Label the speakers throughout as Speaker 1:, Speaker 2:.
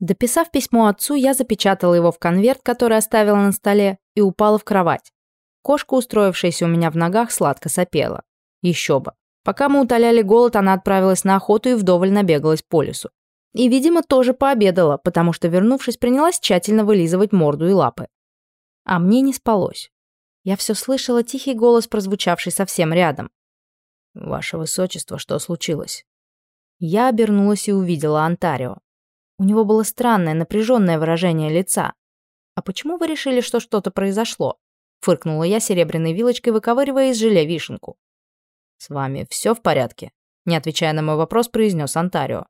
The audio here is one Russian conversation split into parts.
Speaker 1: Дописав письмо отцу, я запечатала его в конверт, который оставила на столе, и упала в кровать. Кошка, устроившаяся у меня в ногах, сладко сопела. Еще бы. Пока мы утоляли голод, она отправилась на охоту и вдоволь набегалась по лесу. И, видимо, тоже пообедала, потому что, вернувшись, принялась тщательно вылизывать морду и лапы. А мне не спалось. Я все слышала тихий голос, прозвучавший совсем рядом. «Ваше Высочество, что случилось?» Я обернулась и увидела Антарио. У него было странное, напряженное выражение лица. «А почему вы решили, что что-то произошло?» Фыркнула я серебряной вилочкой, выковыривая из желе вишенку. «С вами все в порядке?» Не отвечая на мой вопрос, произнес Антарио.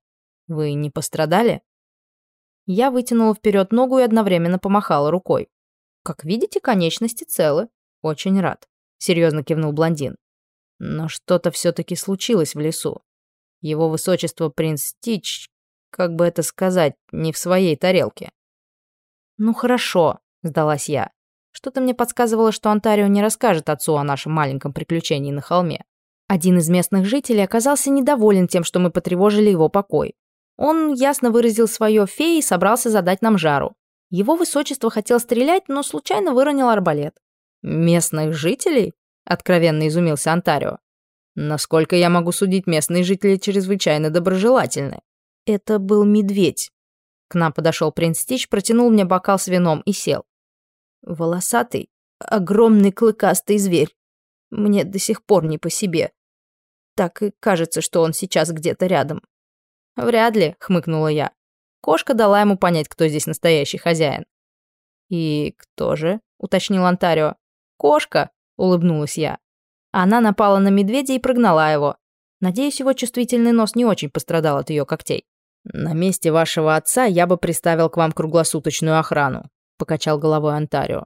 Speaker 1: «Вы не пострадали?» Я вытянула вперед ногу и одновременно помахала рукой. «Как видите, конечности целы. Очень рад», — серьезно кивнул блондин. Но что-то все-таки случилось в лесу. Его высочество принц Стич, как бы это сказать, не в своей тарелке. «Ну хорошо», — сдалась я. Что-то мне подсказывало, что Онтарио не расскажет отцу о нашем маленьком приключении на холме. Один из местных жителей оказался недоволен тем, что мы потревожили его покой. Он ясно выразил свое фе и собрался задать нам жару. Его высочество хотел стрелять, но случайно выронил арбалет. «Местных жителей?» — откровенно изумился Онтарио. «Насколько я могу судить, местные жители чрезвычайно доброжелательны». «Это был медведь». К нам подошел принц Стич, протянул мне бокал с вином и сел. Волосатый, огромный клыкастый зверь. Мне до сих пор не по себе. Так и кажется, что он сейчас где-то рядом. «Вряд ли», — хмыкнула я. Кошка дала ему понять, кто здесь настоящий хозяин. «И кто же?» — уточнил Антарио. «Кошка», — улыбнулась я. Она напала на медведя и прогнала его. Надеюсь, его чувствительный нос не очень пострадал от ее когтей. «На месте вашего отца я бы приставил к вам круглосуточную охрану», — покачал головой Антарио.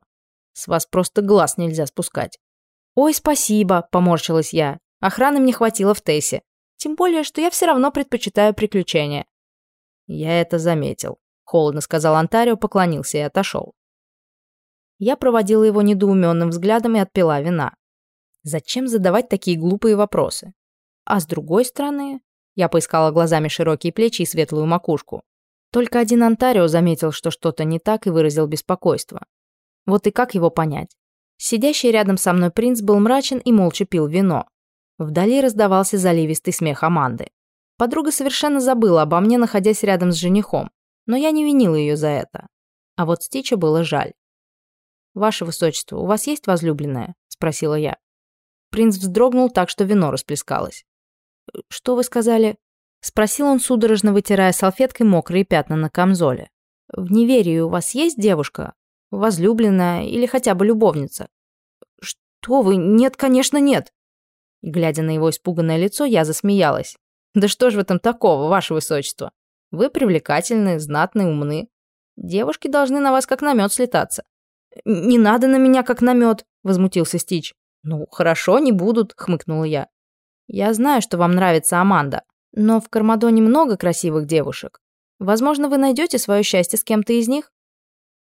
Speaker 1: «С вас просто глаз нельзя спускать». «Ой, спасибо», — поморщилась я. Охраны мне хватило в Тессе. Тем более, что я все равно предпочитаю приключения. «Я это заметил», — холодно сказал Антарио, поклонился и отошел. Я проводила его недоуменным взглядом и отпила вина. Зачем задавать такие глупые вопросы? А с другой стороны, я поискала глазами широкие плечи и светлую макушку. Только один Антарио заметил, что что-то не так и выразил беспокойство. Вот и как его понять? Сидящий рядом со мной принц был мрачен и молча пил вино. Вдали раздавался заливистый смех Аманды. Подруга совершенно забыла обо мне, находясь рядом с женихом, но я не винила ее за это. А вот Стича было жаль. «Ваше высочество, у вас есть возлюбленная?» – спросила я. Принц вздрогнул так, что вино расплескалось. «Что вы сказали?» – спросил он, судорожно вытирая салфеткой мокрые пятна на камзоле. «В неверии у вас есть девушка? Возлюбленная или хотя бы любовница?» «Что вы? Нет, конечно, нет!» Глядя на его испуганное лицо, я засмеялась. «Да что ж в этом такого, ваше высочество? Вы привлекательны, знатны, умны. Девушки должны на вас как на мед слетаться. «Не надо на меня как на мед», — возмутился Стич. «Ну, хорошо, не будут», — хмыкнула я. «Я знаю, что вам нравится Аманда, но в Кармадоне много красивых девушек. Возможно, вы найдете свое счастье с кем-то из них?»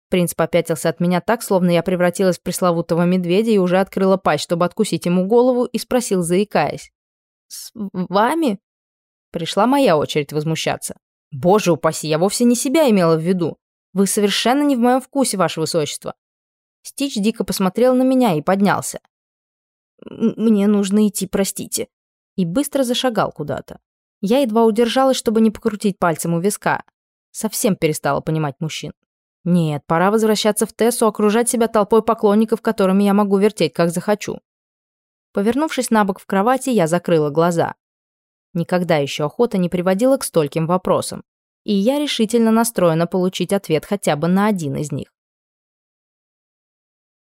Speaker 1: Принц попятился от меня так, словно я превратилась в пресловутого медведя и уже открыла пасть, чтобы откусить ему голову, и спросил, заикаясь. «С вами?» Пришла моя очередь возмущаться. «Боже упаси, я вовсе не себя имела в виду. Вы совершенно не в моем вкусе, ваше высочество. Стич дико посмотрел на меня и поднялся. «Мне нужно идти, простите». И быстро зашагал куда-то. Я едва удержалась, чтобы не покрутить пальцем у виска. Совсем перестала понимать мужчин. Нет, пора возвращаться в Тессу, окружать себя толпой поклонников, которыми я могу вертеть, как захочу. Повернувшись на бок в кровати, я закрыла глаза. Никогда еще охота не приводила к стольким вопросам. И я решительно настроена получить ответ хотя бы на один из них.